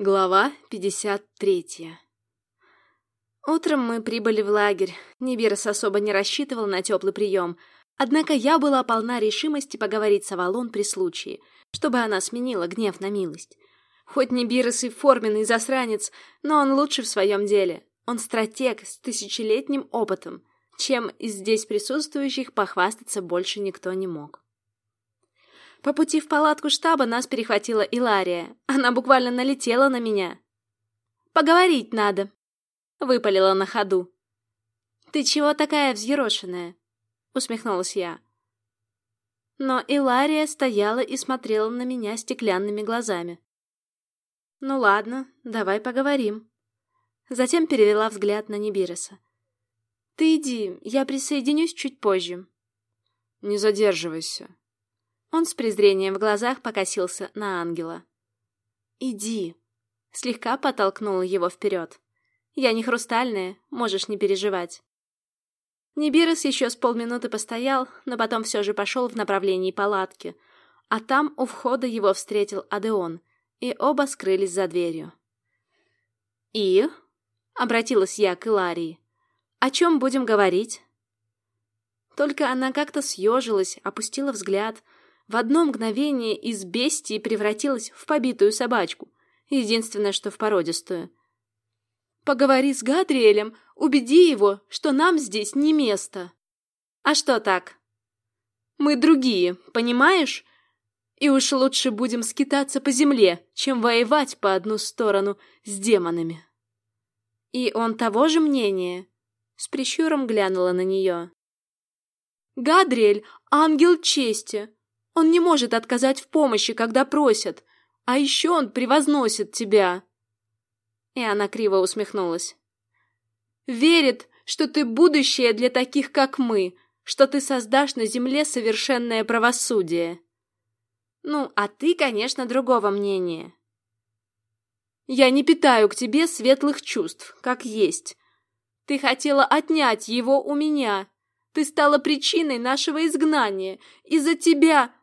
Глава 53 Утром мы прибыли в лагерь. Нибирос особо не рассчитывал на теплый прием, однако я была полна решимости поговорить с Авалон при случае, чтобы она сменила гнев на милость. Хоть Нибирос и форменный засранец, но он лучше в своем деле. Он стратег с тысячелетним опытом, чем из здесь присутствующих похвастаться больше никто не мог. По пути в палатку штаба нас перехватила Илария. Она буквально налетела на меня. «Поговорить надо», — выпалила на ходу. «Ты чего такая взъерошенная?» — усмехнулась я. Но Илария стояла и смотрела на меня стеклянными глазами. «Ну ладно, давай поговорим». Затем перевела взгляд на Нибироса. «Ты иди, я присоединюсь чуть позже». «Не задерживайся», он с презрением в глазах покосился на ангела. «Иди!» Слегка подтолкнула его вперед. «Я не хрустальная, можешь не переживать». Нибирос еще с полминуты постоял, но потом все же пошел в направлении палатки, а там у входа его встретил Адеон, и оба скрылись за дверью. «И?» — обратилась я к Иларии. «О чем будем говорить?» Только она как-то съежилась, опустила взгляд — в одно мгновение из бестии превратилась в побитую собачку, единственное, что в породистую. «Поговори с Гадриэлем, убеди его, что нам здесь не место». «А что так?» «Мы другие, понимаешь? И уж лучше будем скитаться по земле, чем воевать по одну сторону с демонами». «И он того же мнения?» С прищуром глянула на нее. «Гадриэль — ангел чести. Он не может отказать в помощи, когда просят. А еще он превозносит тебя. И она криво усмехнулась. Верит, что ты будущее для таких, как мы, что ты создашь на земле совершенное правосудие. Ну, а ты, конечно, другого мнения. Я не питаю к тебе светлых чувств, как есть. Ты хотела отнять его у меня. Ты стала причиной нашего изгнания. Из-за тебя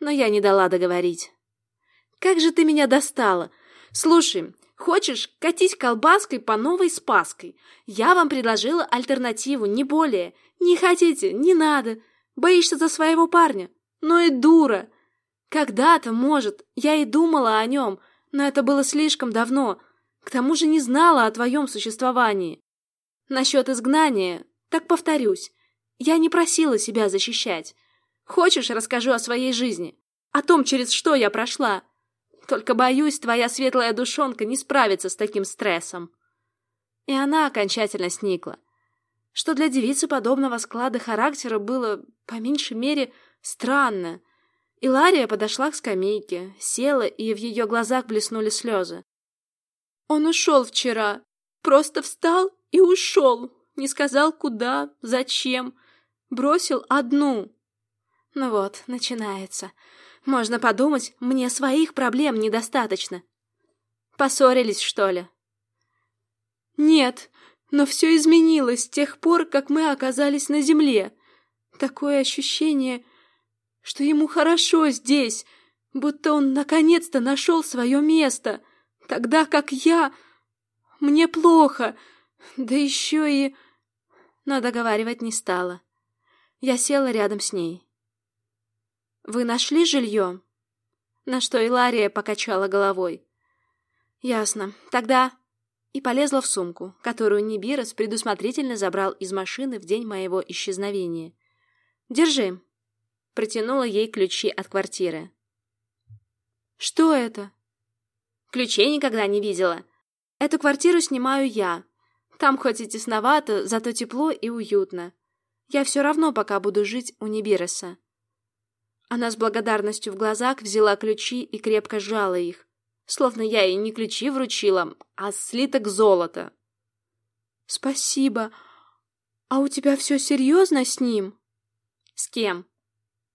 но я не дала договорить. «Как же ты меня достала! Слушай, хочешь, катись колбаской по новой Спаской? Я вам предложила альтернативу, не более. Не хотите, не надо. Боишься за своего парня? Ну и дура! Когда-то, может, я и думала о нем, но это было слишком давно. К тому же не знала о твоем существовании. Насчет изгнания, так повторюсь, я не просила себя защищать. Хочешь, расскажу о своей жизни? О том, через что я прошла? Только боюсь, твоя светлая душонка не справится с таким стрессом. И она окончательно сникла. Что для девицы подобного склада характера было, по меньшей мере, странно. Илария подошла к скамейке, села, и в ее глазах блеснули слезы. Он ушел вчера. Просто встал и ушел. Не сказал, куда, зачем. Бросил одну. Ну вот, начинается. Можно подумать, мне своих проблем недостаточно. Поссорились, что ли? Нет, но все изменилось с тех пор, как мы оказались на земле. Такое ощущение, что ему хорошо здесь, будто он наконец-то нашел свое место, тогда как я... Мне плохо, да еще и... Но договаривать не стала. Я села рядом с ней. «Вы нашли жилье?» На что Илария покачала головой. «Ясно. Тогда...» И полезла в сумку, которую Нибирос предусмотрительно забрал из машины в день моего исчезновения. «Держи». Протянула ей ключи от квартиры. «Что это?» «Ключей никогда не видела. Эту квартиру снимаю я. Там хоть и тесновато, зато тепло и уютно. Я все равно пока буду жить у Нибироса. Она с благодарностью в глазах взяла ключи и крепко сжала их, словно я ей не ключи вручила, а слиток золота. «Спасибо. А у тебя все серьезно с ним?» «С кем?»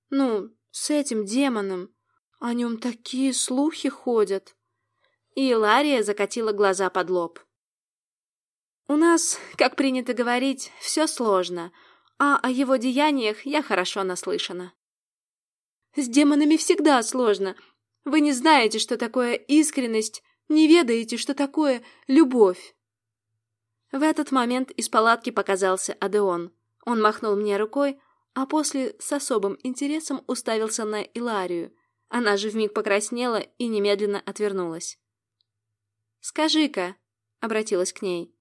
«Ну, с этим демоном. О нем такие слухи ходят». И Лария закатила глаза под лоб. «У нас, как принято говорить, все сложно, а о его деяниях я хорошо наслышана». С демонами всегда сложно. Вы не знаете, что такое искренность Не ведаете, что такое любовь. В этот момент из палатки показался Адеон. Он махнул мне рукой, а после с особым интересом уставился на Иларию. Она же вмиг покраснела и немедленно отвернулась. «Скажи-ка», — обратилась к ней,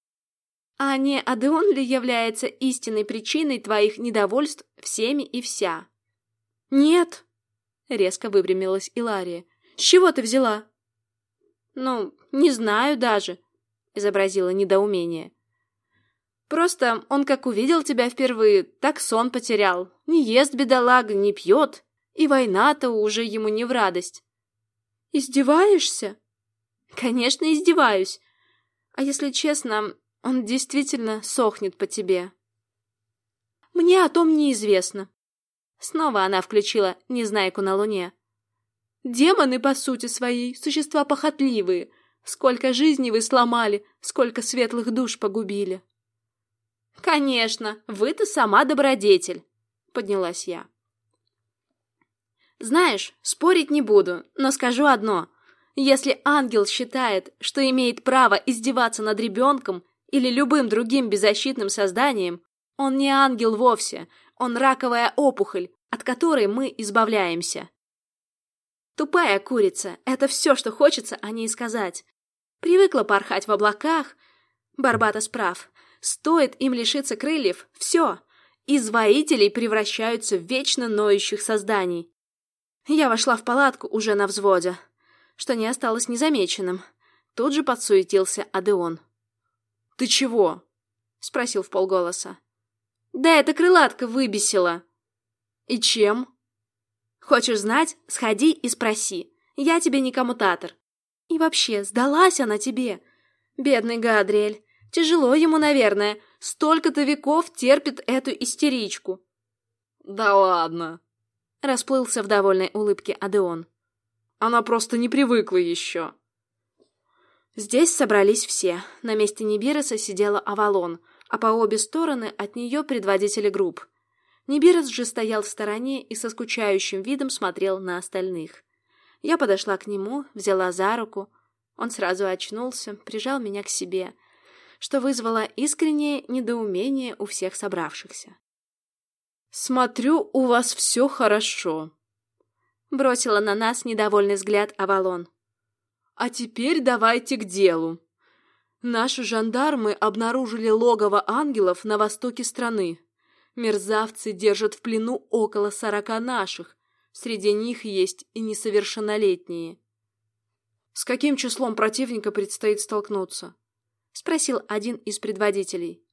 «а не Адеон ли является истинной причиной твоих недовольств всеми и вся?» «Нет», — резко выпрямилась Илария. «С чего ты взяла?» «Ну, не знаю даже», — изобразила недоумение. Просто он как увидел тебя впервые, так сон потерял. Не ест бедолага, не пьет. И война-то уже ему не в радость. Издеваешься? Конечно, издеваюсь. А если честно, он действительно сохнет по тебе. Мне о том неизвестно. Снова она включила «Незнайку на луне». Демоны, по сути своей, существа похотливые. Сколько жизней вы сломали, сколько светлых душ погубили. «Конечно, вы-то сама добродетель», — поднялась я. «Знаешь, спорить не буду, но скажу одно. Если ангел считает, что имеет право издеваться над ребенком или любым другим беззащитным созданием, он не ангел вовсе, он раковая опухоль, от которой мы избавляемся». Тупая курица — это все, что хочется о ней сказать. Привыкла порхать в облаках. Барбатос прав. Стоит им лишиться крыльев, все, из воителей превращаются в вечно ноющих созданий. Я вошла в палатку уже на взводе, что не осталось незамеченным. Тут же подсуетился Адеон. «Ты чего?» — спросил в полголоса. «Да эта крылатка выбесила». «И чем?» «Хочешь знать? Сходи и спроси. Я тебе не коммутатор. И вообще, сдалась она тебе. Бедный Гадриэль. Тяжело ему, наверное. Столько-то веков терпит эту истеричку. Да ладно. Расплылся в довольной улыбке Адеон. Она просто не привыкла еще. Здесь собрались все. На месте Нибироса сидела Авалон, а по обе стороны от нее предводители групп. Нибирос же стоял в стороне и со скучающим видом смотрел на остальных. Я подошла к нему, взяла за руку. Он сразу очнулся, прижал меня к себе — что вызвало искреннее недоумение у всех собравшихся. «Смотрю, у вас все хорошо», — бросила на нас недовольный взгляд Авалон. «А теперь давайте к делу. Наши жандармы обнаружили логово ангелов на востоке страны. Мерзавцы держат в плену около сорока наших, среди них есть и несовершеннолетние. С каким числом противника предстоит столкнуться? — спросил один из предводителей.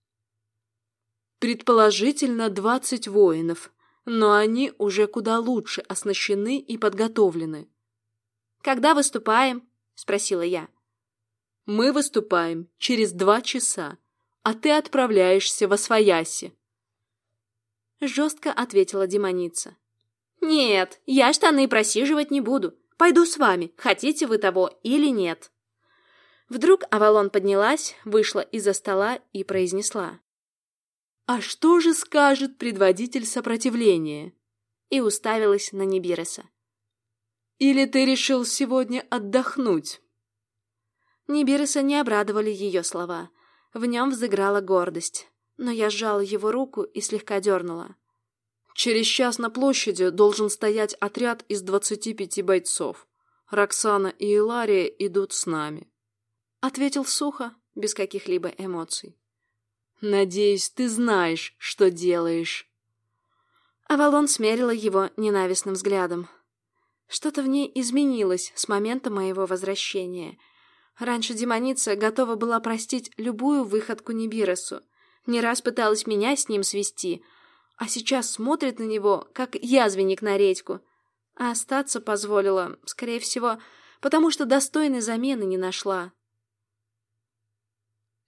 «Предположительно, двадцать воинов, но они уже куда лучше оснащены и подготовлены». «Когда выступаем?» — спросила я. «Мы выступаем через два часа, а ты отправляешься во Свояси». Жестко ответила демоница. «Нет, я штаны просиживать не буду. Пойду с вами, хотите вы того или нет». Вдруг Авалон поднялась, вышла из-за стола и произнесла. «А что же скажет предводитель сопротивления?» И уставилась на Нибиреса. «Или ты решил сегодня отдохнуть?» Нибиреса не обрадовали ее слова. В нем взыграла гордость. Но я сжала его руку и слегка дернула. «Через час на площади должен стоять отряд из двадцати пяти бойцов. Роксана и Илария идут с нами. Ответил сухо, без каких-либо эмоций. «Надеюсь, ты знаешь, что делаешь». Авалон смерила его ненавистным взглядом. Что-то в ней изменилось с момента моего возвращения. Раньше демоница готова была простить любую выходку Нибиросу. Не раз пыталась меня с ним свести, а сейчас смотрит на него, как язвенник на редьку. А остаться позволила, скорее всего, потому что достойной замены не нашла.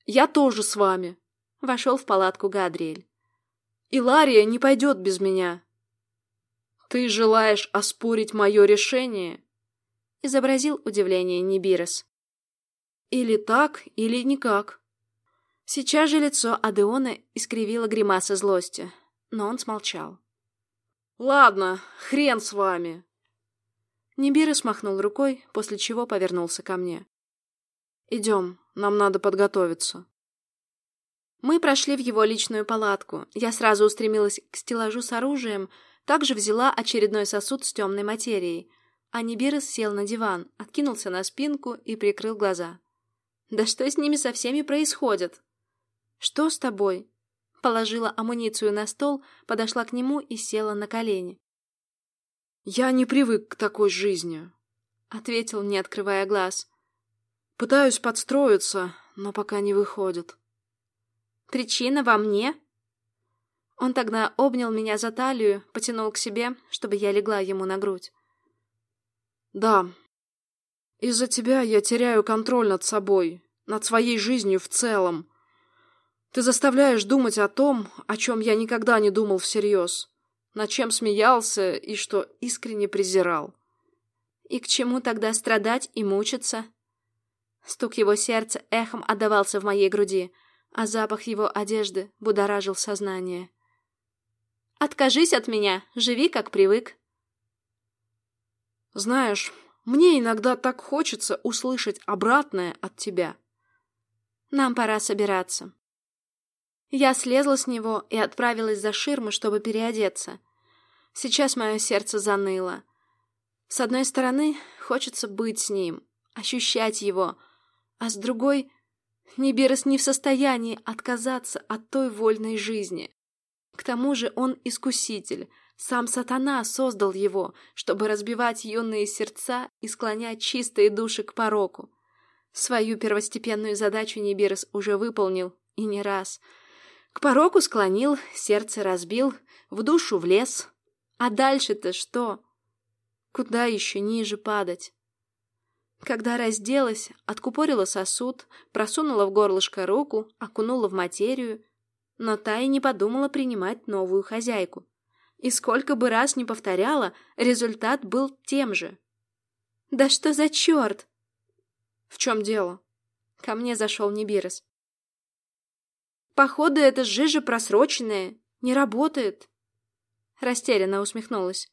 Я тоже с вами. Вошел в палатку Гадриэль. И Лария не пойдет без меня. Ты желаешь оспорить мое решение? Изобразил удивление Нибирос. Или так, или никак. Сейчас же лицо Адеона искривило гримаса злости, но он смолчал. «Ладно, хрен с вами!» Нибирос махнул рукой, после чего повернулся ко мне. Идем, нам надо подготовиться. Мы прошли в его личную палатку. Я сразу устремилась к стеллажу с оружием, также взяла очередной сосуд с темной материей. А Нибирос сел на диван, откинулся на спинку и прикрыл глаза. «Да что с ними со всеми происходит?» «Что с тобой?» Положила амуницию на стол, подошла к нему и села на колени. «Я не привык к такой жизни», — ответил, не открывая глаз. «Пытаюсь подстроиться, но пока не выходит». «Причина во мне?» Он тогда обнял меня за талию, потянул к себе, чтобы я легла ему на грудь. «Да. Из-за тебя я теряю контроль над собой, над своей жизнью в целом. Ты заставляешь думать о том, о чем я никогда не думал всерьез, над чем смеялся и что искренне презирал. И к чему тогда страдать и мучиться?» Стук его сердца эхом отдавался в моей груди, а запах его одежды будоражил сознание. «Откажись от меня, живи как привык». Знаешь, мне иногда так хочется услышать обратное от тебя. Нам пора собираться. Я слезла с него и отправилась за ширмы, чтобы переодеться. Сейчас мое сердце заныло. С одной стороны, хочется быть с ним, ощущать его, а с другой, Нибирос не в состоянии отказаться от той вольной жизни. К тому же он искуситель, сам сатана создал его, чтобы разбивать юные сердца и склонять чистые души к пороку. Свою первостепенную задачу Нибирос уже выполнил, и не раз. К пороку склонил, сердце разбил, в душу влез. А дальше-то что? Куда еще ниже падать? Когда разделась, откупорила сосуд, просунула в горлышко руку, окунула в материю, но та и не подумала принимать новую хозяйку. И сколько бы раз не повторяла, результат был тем же. «Да что за черт?» «В чем дело?» Ко мне зашел Нибирос. «Походу, это жижа просроченная, не работает». Растерянно усмехнулась.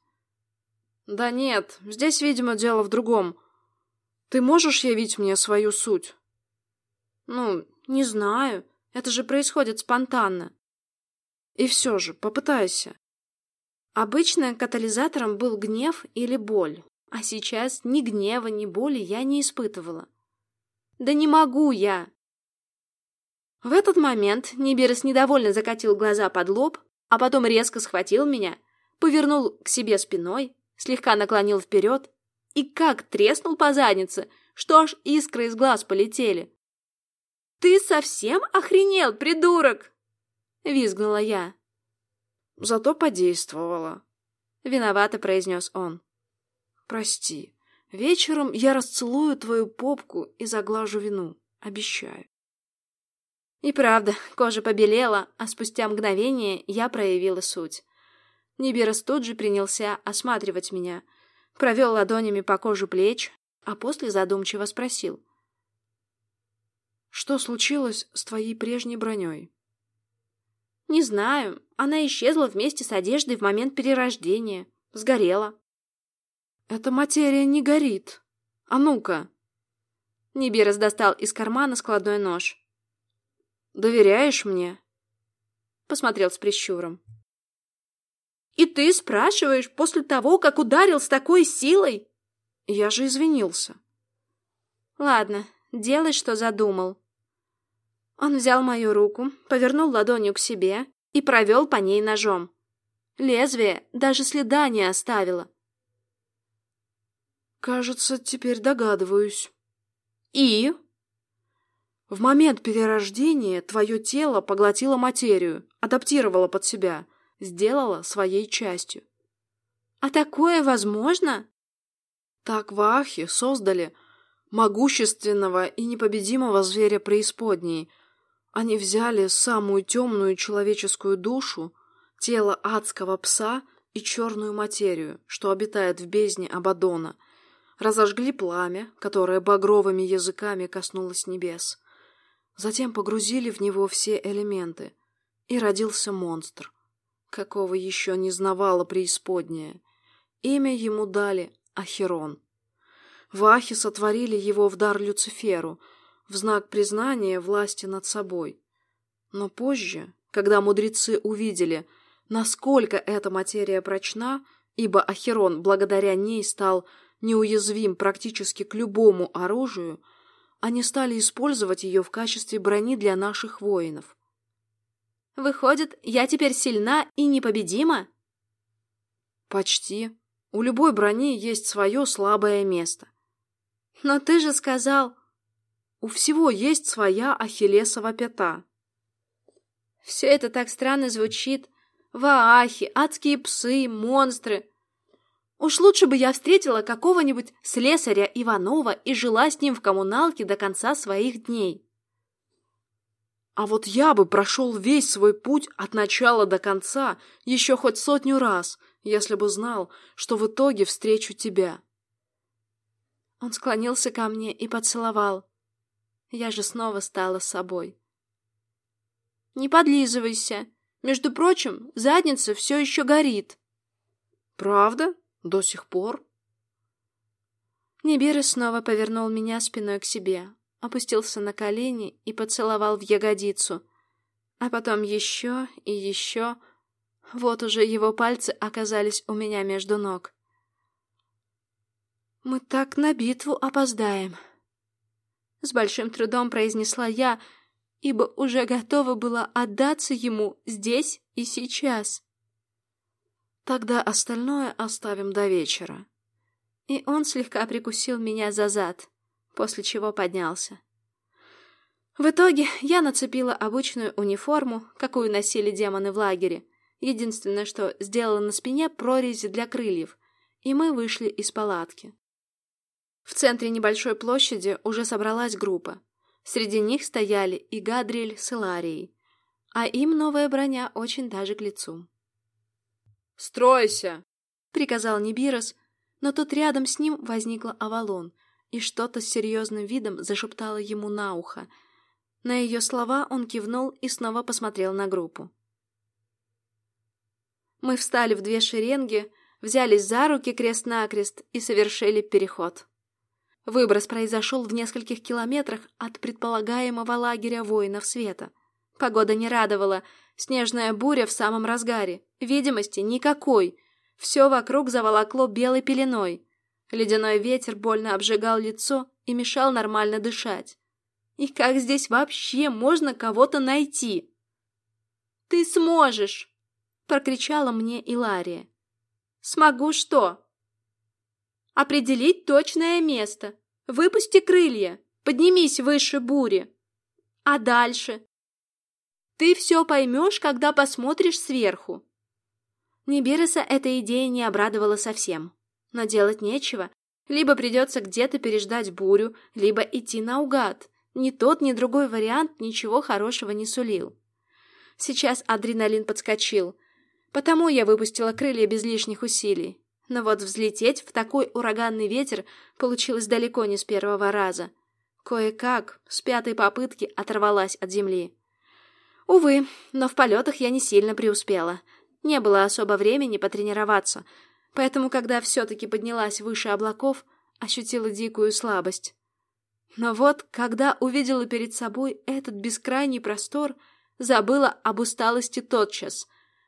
«Да нет, здесь, видимо, дело в другом. Ты можешь явить мне свою суть?» «Ну, не знаю. Это же происходит спонтанно». «И все же, попытайся. Обычно катализатором был гнев или боль, а сейчас ни гнева, ни боли я не испытывала. «Да не могу я!» В этот момент Нибирос недовольно закатил глаза под лоб, а потом резко схватил меня, повернул к себе спиной, слегка наклонил вперед и как треснул по заднице, что аж искры из глаз полетели. «Ты совсем охренел, придурок!» — визгнула я. Зато подействовало. Виновато произнес он. Прости. Вечером я расцелую твою попку и заглажу вину. Обещаю. И правда, кожа побелела, а спустя мгновение я проявила суть. Нибирос тут же принялся осматривать меня, провел ладонями по коже плеч, а после задумчиво спросил. «Что случилось с твоей прежней броней?» «Не знаю. Она исчезла вместе с одеждой в момент перерождения. Сгорела». «Эта материя не горит. А ну-ка!» Нибирос достал из кармана складной нож. «Доверяешь мне?» Посмотрел с прищуром. «И ты спрашиваешь после того, как ударил с такой силой?» «Я же извинился». «Ладно, делай, что задумал», он взял мою руку, повернул ладонью к себе и провел по ней ножом. Лезвие даже следа не оставило. «Кажется, теперь догадываюсь». «И?» «В момент перерождения твое тело поглотило материю, адаптировало под себя, сделало своей частью». «А такое возможно?» Так в Ахе создали могущественного и непобедимого зверя преисподней, они взяли самую темную человеческую душу, тело адского пса и черную материю, что обитает в бездне Абадона, разожгли пламя, которое багровыми языками коснулось небес. Затем погрузили в него все элементы, и родился монстр, какого еще не знавала преисподняя. Имя ему дали Ахерон. Вахи сотворили его в дар Люциферу — в знак признания власти над собой. Но позже, когда мудрецы увидели, насколько эта материя прочна, ибо Ахерон благодаря ней стал неуязвим практически к любому оружию, они стали использовать ее в качестве брони для наших воинов. Выходит, я теперь сильна и непобедима? Почти. У любой брони есть свое слабое место. Но ты же сказал... У всего есть своя ахиллесова пята. Все это так странно звучит. Ваахи, адские псы, монстры. Уж лучше бы я встретила какого-нибудь слесаря Иванова и жила с ним в коммуналке до конца своих дней. А вот я бы прошел весь свой путь от начала до конца еще хоть сотню раз, если бы знал, что в итоге встречу тебя. Он склонился ко мне и поцеловал. Я же снова стала собой. Не подлизывайся. Между прочим, задница все еще горит. Правда? До сих пор? Небера снова повернул меня спиной к себе, опустился на колени и поцеловал в ягодицу. А потом еще и еще. Вот уже его пальцы оказались у меня между ног. «Мы так на битву опоздаем», — с большим трудом произнесла я, ибо уже готова была отдаться ему здесь и сейчас. Тогда остальное оставим до вечера. И он слегка прикусил меня за зад, после чего поднялся. В итоге я нацепила обычную униформу, какую носили демоны в лагере. Единственное, что сделала на спине прорези для крыльев, и мы вышли из палатки. В центре небольшой площади уже собралась группа. Среди них стояли и Гадриэль с Иларией, а им новая броня очень даже к лицу. «Стройся!» — приказал Нибирос, но тут рядом с ним возникла Авалон и что-то с серьезным видом зашептала ему на ухо. На ее слова он кивнул и снова посмотрел на группу. Мы встали в две шеренги, взялись за руки крест-накрест и совершили переход. Выброс произошел в нескольких километрах от предполагаемого лагеря воинов света. Погода не радовала, снежная буря в самом разгаре, видимости никакой. Все вокруг заволокло белой пеленой. Ледяной ветер больно обжигал лицо и мешал нормально дышать. И как здесь вообще можно кого-то найти? «Ты сможешь!» — прокричала мне Илария. «Смогу что?» «Определить точное место. Выпусти крылья, поднимись выше бури. А дальше? Ты все поймешь, когда посмотришь сверху. Нибиреса эта идея не обрадовала совсем. Но делать нечего. Либо придется где-то переждать бурю, либо идти наугад. Ни тот, ни другой вариант ничего хорошего не сулил. Сейчас адреналин подскочил. Потому я выпустила крылья без лишних усилий. Но вот взлететь в такой ураганный ветер получилось далеко не с первого раза. Кое-как, с пятой попытки оторвалась от земли. Увы, но в полетах я не сильно преуспела. Не было особо времени потренироваться, поэтому, когда все-таки поднялась выше облаков, ощутила дикую слабость. Но вот, когда увидела перед собой этот бескрайний простор, забыла об усталости тотчас.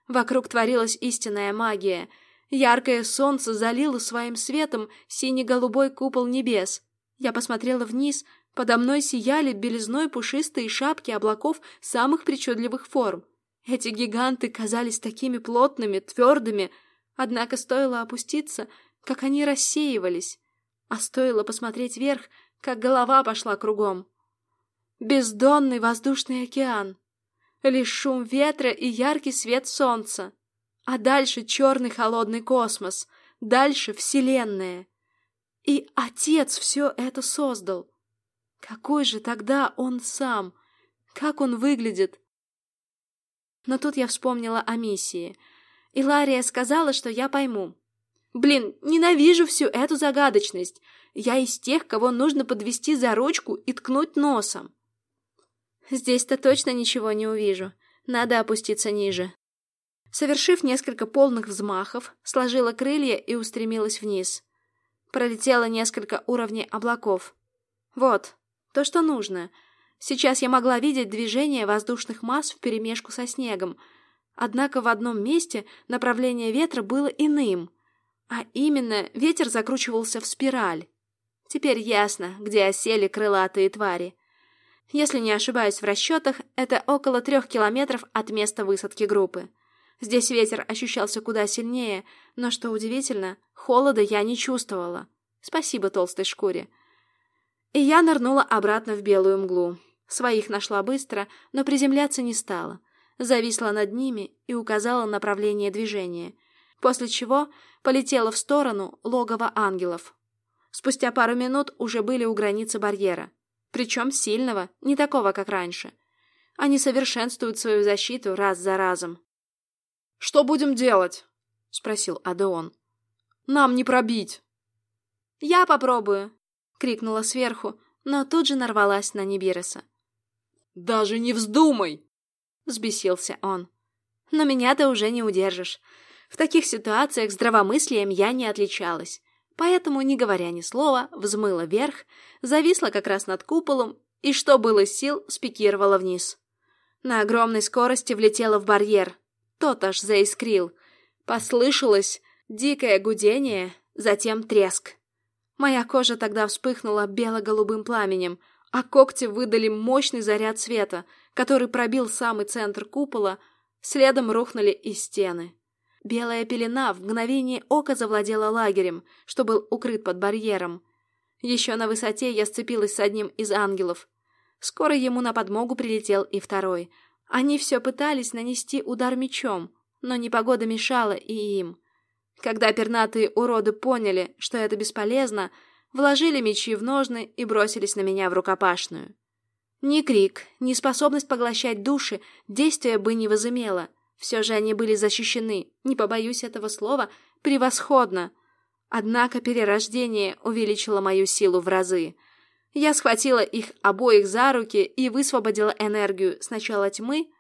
Вокруг творилась истинная магия. Яркое солнце залило своим светом сине-голубой купол небес. Я посмотрела вниз — Подо мной сияли белизной пушистые шапки облаков самых причудливых форм. Эти гиганты казались такими плотными, твердыми, однако стоило опуститься, как они рассеивались, а стоило посмотреть вверх, как голова пошла кругом. Бездонный воздушный океан, лишь шум ветра и яркий свет солнца, а дальше черный холодный космос, дальше Вселенная. И Отец все это создал. Какой же тогда он сам? Как он выглядит? Но тут я вспомнила о миссии. И Лария сказала, что я пойму. Блин, ненавижу всю эту загадочность. Я из тех, кого нужно подвести за ручку и ткнуть носом. Здесь-то точно ничего не увижу. Надо опуститься ниже. Совершив несколько полных взмахов, сложила крылья и устремилась вниз. Пролетела несколько уровней облаков. Вот, То, что нужно. Сейчас я могла видеть движение воздушных масс вперемешку со снегом. Однако в одном месте направление ветра было иным. А именно, ветер закручивался в спираль. Теперь ясно, где осели крылатые твари. Если не ошибаюсь в расчетах, это около трех километров от места высадки группы. Здесь ветер ощущался куда сильнее, но, что удивительно, холода я не чувствовала. Спасибо толстой шкуре. И я нырнула обратно в белую мглу. Своих нашла быстро, но приземляться не стала. Зависла над ними и указала направление движения, после чего полетела в сторону логова ангелов. Спустя пару минут уже были у границы барьера. Причем сильного, не такого, как раньше. Они совершенствуют свою защиту раз за разом. «Что будем делать?» — спросил Адеон. «Нам не пробить». «Я попробую!» — крикнула сверху, но тут же нарвалась на Нибиреса. «Даже не вздумай!» — взбесился он. «Но меня ты уже не удержишь. В таких ситуациях здравомыслием я не отличалась, поэтому, не говоря ни слова, взмыла вверх, зависла как раз над куполом и, что было сил, спикировала вниз. На огромной скорости влетела в барьер, тот аж заискрил. Послышалось дикое гудение, затем треск. Моя кожа тогда вспыхнула бело-голубым пламенем, а когти выдали мощный заряд света, который пробил самый центр купола, следом рухнули и стены. Белая пелена в мгновение ока завладела лагерем, что был укрыт под барьером. Еще на высоте я сцепилась с одним из ангелов. Скоро ему на подмогу прилетел и второй, они все пытались нанести удар мечом, но непогода мешала и им. Когда пернатые уроды поняли, что это бесполезно, вложили мечи в ножны и бросились на меня в рукопашную. Ни крик, ни способность поглощать души действия бы не возымело. Все же они были защищены, не побоюсь этого слова, превосходно. Однако перерождение увеличило мою силу в разы — я схватила их обоих за руки и высвободила энергию сначала тьмы,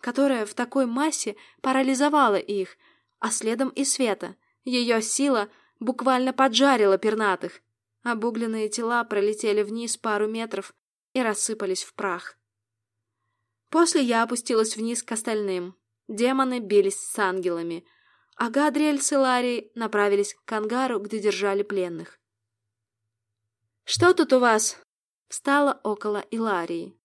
которая в такой массе парализовала их, а следом и света. Ее сила буквально поджарила пернатых. Обугленные тела пролетели вниз пару метров и рассыпались в прах. После я опустилась вниз к остальным. Демоны бились с ангелами, а Гадриэль с Иларией направились к ангару, где держали пленных. «Что тут у вас?» Встала около Иларии.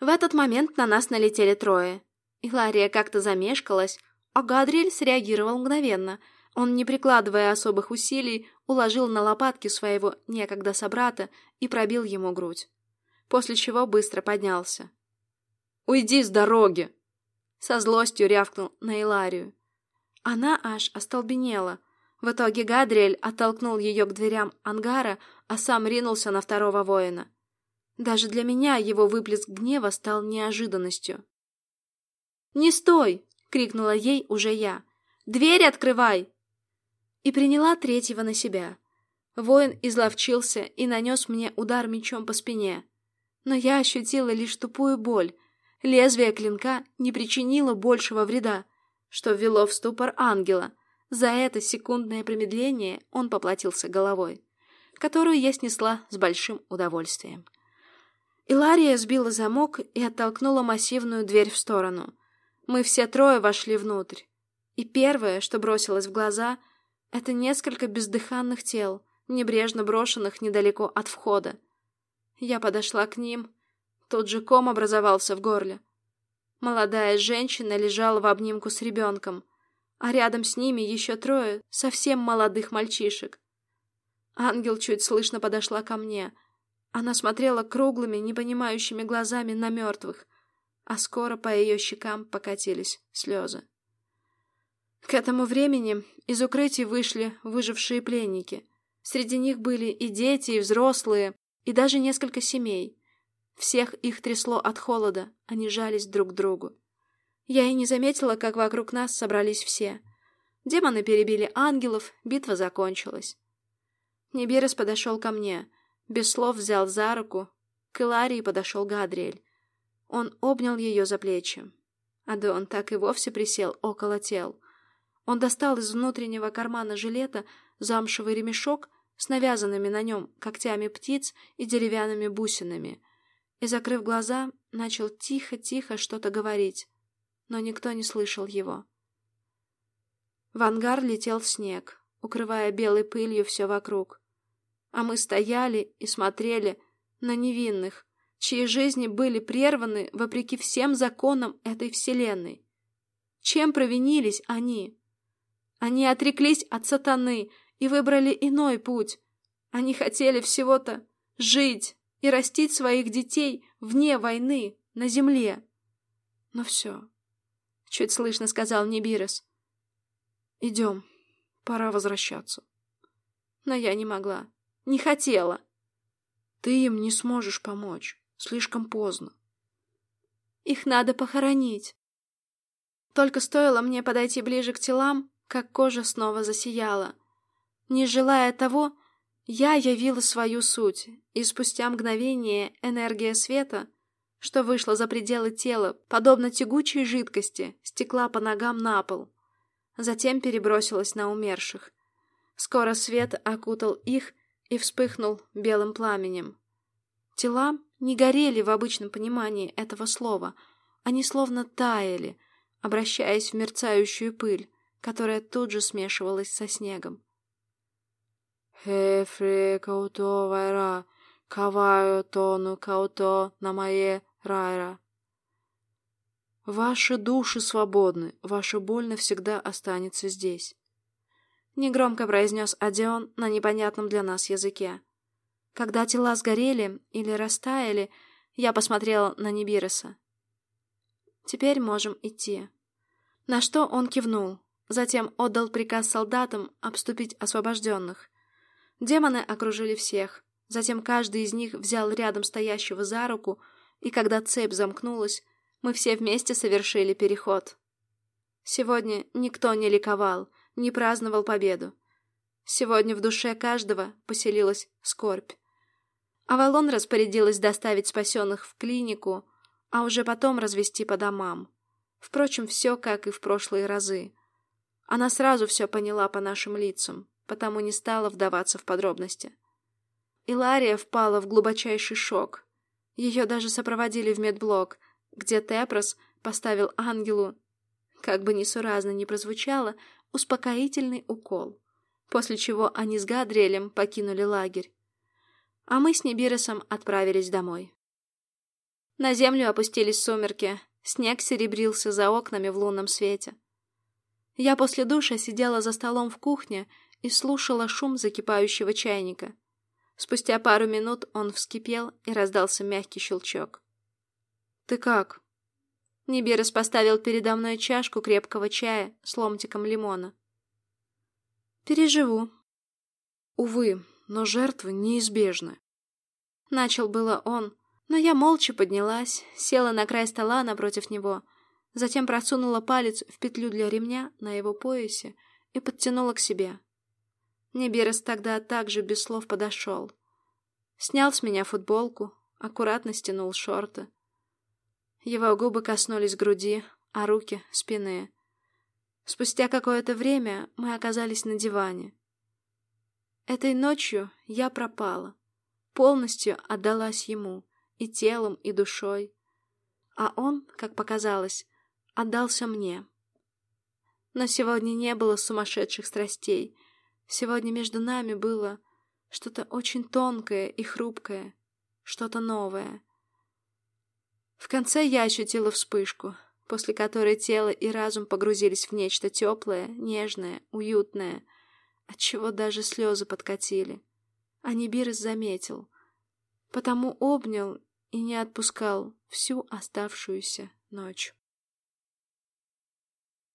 В этот момент на нас налетели трое. Илария как-то замешкалась, а Гадриэль среагировал мгновенно. Он, не прикладывая особых усилий, уложил на лопатки своего некогда собрата и пробил ему грудь. После чего быстро поднялся. «Уйди с дороги!» Со злостью рявкнул на Иларию. Она аж остолбенела — в итоге Гадриэль оттолкнул ее к дверям ангара, а сам ринулся на второго воина. Даже для меня его выплеск гнева стал неожиданностью. «Не стой!» — крикнула ей уже я. «Дверь открывай!» И приняла третьего на себя. Воин изловчился и нанес мне удар мечом по спине. Но я ощутила лишь тупую боль. Лезвие клинка не причинило большего вреда, что ввело в ступор ангела — за это секундное промедление он поплатился головой, которую я снесла с большим удовольствием. Илария сбила замок и оттолкнула массивную дверь в сторону. Мы все трое вошли внутрь. И первое, что бросилось в глаза, это несколько бездыханных тел, небрежно брошенных недалеко от входа. Я подошла к ним. Тут же ком образовался в горле. Молодая женщина лежала в обнимку с ребенком — а рядом с ними еще трое совсем молодых мальчишек. Ангел чуть слышно подошла ко мне. Она смотрела круглыми, непонимающими глазами на мертвых, а скоро по ее щекам покатились слезы. К этому времени из укрытий вышли выжившие пленники. Среди них были и дети, и взрослые, и даже несколько семей. Всех их трясло от холода, они жались друг к другу. Я и не заметила, как вокруг нас собрались все. Демоны перебили ангелов, битва закончилась. Неберес подошел ко мне, без слов взял за руку. К Иларии подошел Гадриэль. Он обнял ее за плечи. Адеон так и вовсе присел около тел. Он достал из внутреннего кармана жилета замшевый ремешок, с навязанными на нем когтями птиц и деревянными бусинами, и, закрыв глаза, начал тихо-тихо что-то говорить, но никто не слышал его. В ангар летел снег, укрывая белой пылью все вокруг. А мы стояли и смотрели на невинных, чьи жизни были прерваны вопреки всем законам этой вселенной. Чем провинились они? Они отреклись от сатаны и выбрали иной путь. Они хотели всего-то жить и растить своих детей вне войны, на земле. Но все. Чуть слышно сказал Небирос. Идем. Пора возвращаться. Но я не могла. Не хотела. Ты им не сможешь помочь. Слишком поздно. Их надо похоронить. Только стоило мне подойти ближе к телам, как кожа снова засияла. Не желая того, я явила свою суть, и спустя мгновение энергия света, что вышла за пределы тела, подобно тягучей жидкости, стекла по ногам на пол затем перебросилась на умерших. Скоро свет окутал их и вспыхнул белым пламенем. Тела не горели в обычном понимании этого слова, они словно таяли, обращаясь в мерцающую пыль, которая тут же смешивалась со снегом. «Хефре кауто каваю тону кауто на мое райра». Ваши души свободны, ваша боль навсегда останется здесь. Негромко произнес Адион на непонятном для нас языке. Когда тела сгорели или растаяли, я посмотрела на Нибироса. Теперь можем идти. На что он кивнул, затем отдал приказ солдатам обступить освобожденных. Демоны окружили всех, затем каждый из них взял рядом стоящего за руку, и когда цепь замкнулась, мы все вместе совершили переход. Сегодня никто не ликовал, не праздновал победу. Сегодня в душе каждого поселилась скорбь. Авалон распорядилась доставить спасенных в клинику, а уже потом развести по домам. Впрочем, все как и в прошлые разы. Она сразу все поняла по нашим лицам, потому не стала вдаваться в подробности. Илария впала в глубочайший шок. Ее даже сопроводили в медблок — где Тепрос поставил ангелу, как бы несуразно ни прозвучало, успокоительный укол, после чего они с Гадриэлем покинули лагерь. А мы с Небиросом отправились домой. На землю опустились сумерки, снег серебрился за окнами в лунном свете. Я после душа сидела за столом в кухне и слушала шум закипающего чайника. Спустя пару минут он вскипел и раздался мягкий щелчок. «Ты как?» Нибирос поставил передо мной чашку крепкого чая с ломтиком лимона. «Переживу». «Увы, но жертвы неизбежны». Начал было он, но я молча поднялась, села на край стола напротив него, затем просунула палец в петлю для ремня на его поясе и подтянула к себе. Нибирос тогда также без слов подошел. Снял с меня футболку, аккуратно стянул шорты. Его губы коснулись груди, а руки — спины. Спустя какое-то время мы оказались на диване. Этой ночью я пропала, полностью отдалась ему и телом, и душой. А он, как показалось, отдался мне. Но сегодня не было сумасшедших страстей. Сегодня между нами было что-то очень тонкое и хрупкое, что-то новое — в конце я ощутила вспышку, после которой тело и разум погрузились в нечто теплое, нежное, уютное, отчего даже слезы подкатили. А Нибирос заметил, потому обнял и не отпускал всю оставшуюся ночь.